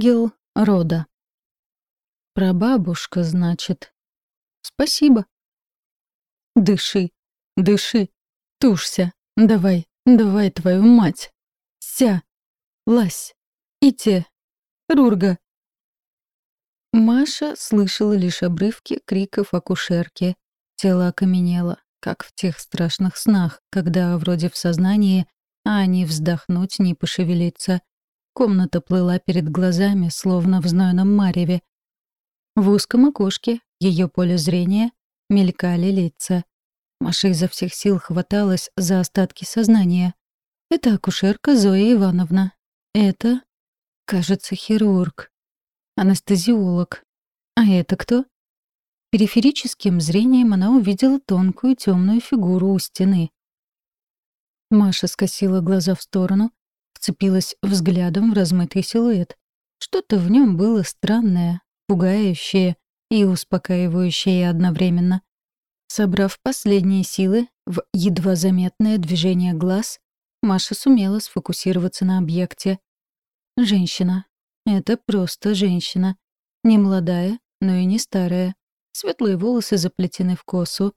Ангел рода. Прабабушка, значит. Спасибо. Дыши, дыши, тушься. Давай, давай твою мать. Ся, лась, ите, рурга. Маша слышала лишь обрывки криков акушерки. Тело окаменело, как в тех страшных снах, когда вроде в сознании, а не вздохнуть, не пошевелиться. Комната плыла перед глазами, словно в знойном мареве. В узком окошке, ее поле зрения, мелькали лица. Маша изо всех сил хваталась за остатки сознания. Это акушерка Зоя Ивановна. Это, кажется, хирург. Анестезиолог. А это кто? Периферическим зрением она увидела тонкую темную фигуру у стены. Маша скосила глаза в сторону, вцепилась взглядом в размытый силуэт. Что-то в нем было странное, пугающее и успокаивающее одновременно. Собрав последние силы в едва заметное движение глаз, Маша сумела сфокусироваться на объекте. Женщина. Это просто женщина. Не молодая, но и не старая. Светлые волосы заплетены в косу.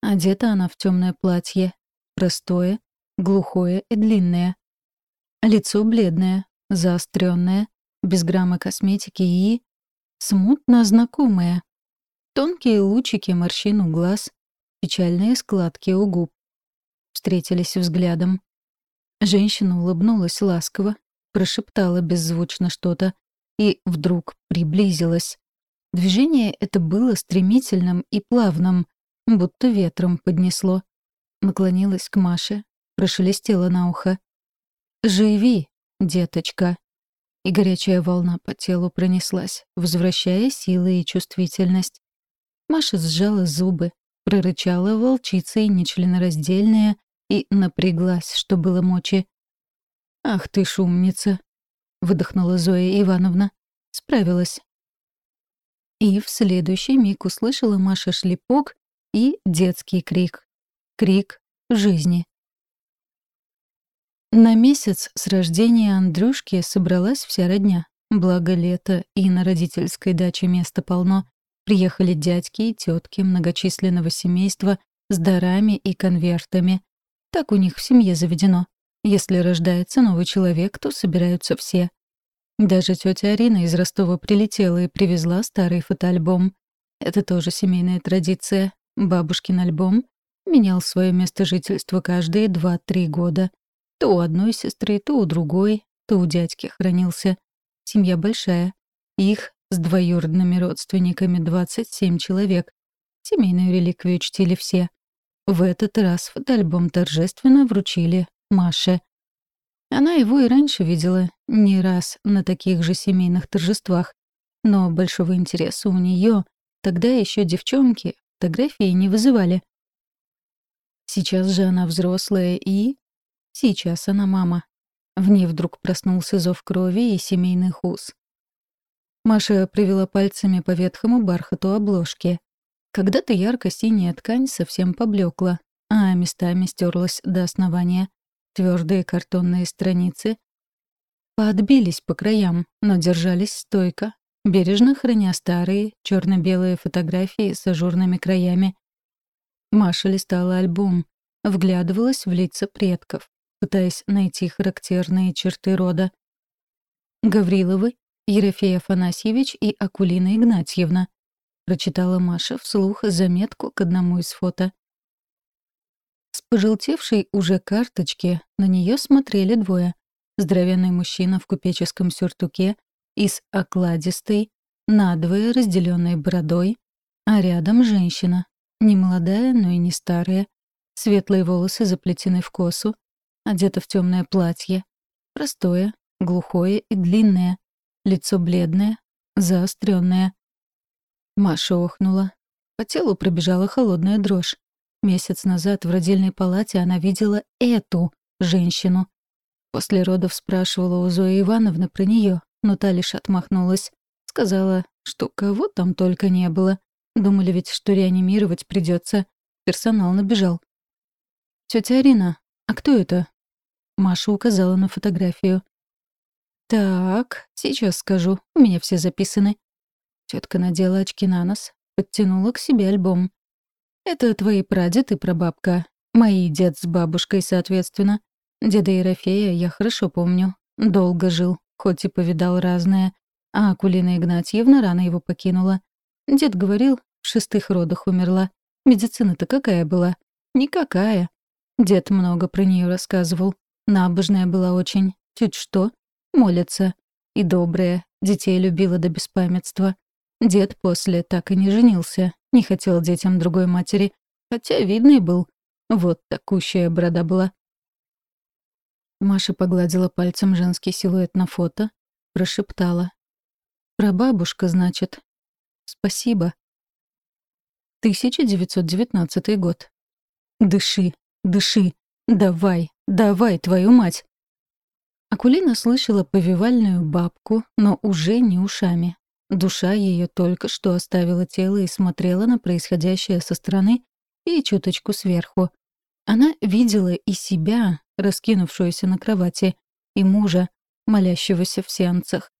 Одета она в темное платье. Простое, глухое и длинное. Лицо бледное, заостренное, без грамма косметики и... смутно знакомое. Тонкие лучики морщин у глаз, печальные складки у губ. Встретились взглядом. Женщина улыбнулась ласково, прошептала беззвучно что-то и вдруг приблизилась. Движение это было стремительным и плавным, будто ветром поднесло. Наклонилась к Маше, прошелестела на ухо. «Живи, деточка!» И горячая волна по телу пронеслась, возвращая силы и чувствительность. Маша сжала зубы, прорычала волчицей нечленораздельная и напряглась, что было мочи. «Ах ты шумница!» — выдохнула Зоя Ивановна. Справилась. И в следующий миг услышала Маша шлепок и детский крик. Крик жизни. На месяц с рождения Андрюшки собралась вся родня. Благо лето, и на родительской даче места полно. Приехали дядьки и тетки многочисленного семейства с дарами и конвертами. Так у них в семье заведено. Если рождается новый человек, то собираются все. Даже тетя Арина из Ростова прилетела и привезла старый фотоальбом. Это тоже семейная традиция. Бабушкин альбом менял свое место жительства каждые 2-3 года. То у одной сестры, то у другой, то у дядьки хранился. Семья большая. Их с двоюродными родственниками 27 человек. Семейную реликвию чтили все. В этот раз фотоальбом торжественно вручили Маше. Она его и раньше видела не раз на таких же семейных торжествах. Но большого интереса у нее тогда еще девчонки фотографии не вызывали. Сейчас же она взрослая и Сейчас она мама. В ней вдруг проснулся зов крови и семейных уз. Маша привела пальцами по ветхому бархату обложки. Когда-то ярко-синяя ткань совсем поблекла, а местами стерлась до основания. Твердые картонные страницы поотбились по краям, но держались стойко, бережно храня старые черно белые фотографии с ажурными краями. Маша листала альбом, вглядывалась в лица предков пытаясь найти характерные черты рода. Гавриловы, Ерофей Афанасьевич и Акулина Игнатьевна. Прочитала Маша вслух заметку к одному из фото. С пожелтевшей уже карточки на нее смотрели двое. Здоровенный мужчина в купеческом сюртуке и с окладистой, надвое разделенной бородой, а рядом женщина, не молодая, но и не старая. Светлые волосы заплетены в косу, одета в темное платье. Простое, глухое и длинное. Лицо бледное, заостренное. Маша охнула. По телу пробежала холодная дрожь. Месяц назад в родильной палате она видела эту женщину. После родов спрашивала у Зои Ивановны про нее, но та лишь отмахнулась. Сказала, что кого там только не было. Думали ведь, что реанимировать придется. Персонал набежал. Тетя Арина, а кто это?» Маша указала на фотографию. «Так, сейчас скажу, у меня все записаны». Тетка надела очки на нос, подтянула к себе альбом. «Это твои прадед и прабабка. Мои дед с бабушкой, соответственно. Деда Ерофея я хорошо помню. Долго жил, хоть и повидал разное. А Акулина Игнатьевна рано его покинула. Дед говорил, в шестых родах умерла. Медицина-то какая была? Никакая. Дед много про нее рассказывал. Набожная была очень. Чуть что. Молится. И добрая. Детей любила до беспамятства. Дед после так и не женился. Не хотел детям другой матери. Хотя видный был. Вот такущая борода была. Маша погладила пальцем женский силуэт на фото, прошептала. «Прабабушка, значит. Спасибо». 1919 год. «Дыши, дыши, давай, давай, твою мать!» Акулина слышала повивальную бабку, но уже не ушами. Душа ее только что оставила тело и смотрела на происходящее со стороны и чуточку сверху. Она видела и себя, раскинувшуюся на кровати, и мужа, молящегося в сеансах.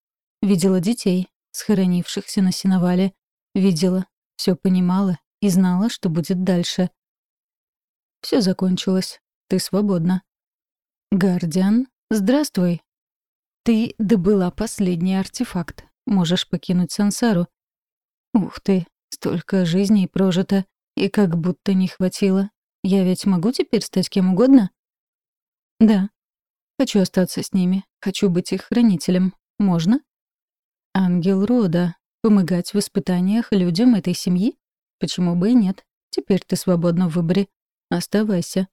Видела детей, схоронившихся на сеновале. Видела, все понимала и знала, что будет дальше. Все закончилось. Ты свободна. Гардиан, здравствуй. Ты добыла последний артефакт. Можешь покинуть сансару. Ух ты, столько жизней прожито, и как будто не хватило. Я ведь могу теперь стать кем угодно? Да. Хочу остаться с ними. Хочу быть их хранителем. Можно? Ангел рода. Помогать в испытаниях людям этой семьи? Почему бы и нет? Теперь ты свободна в выборе. Оставайся.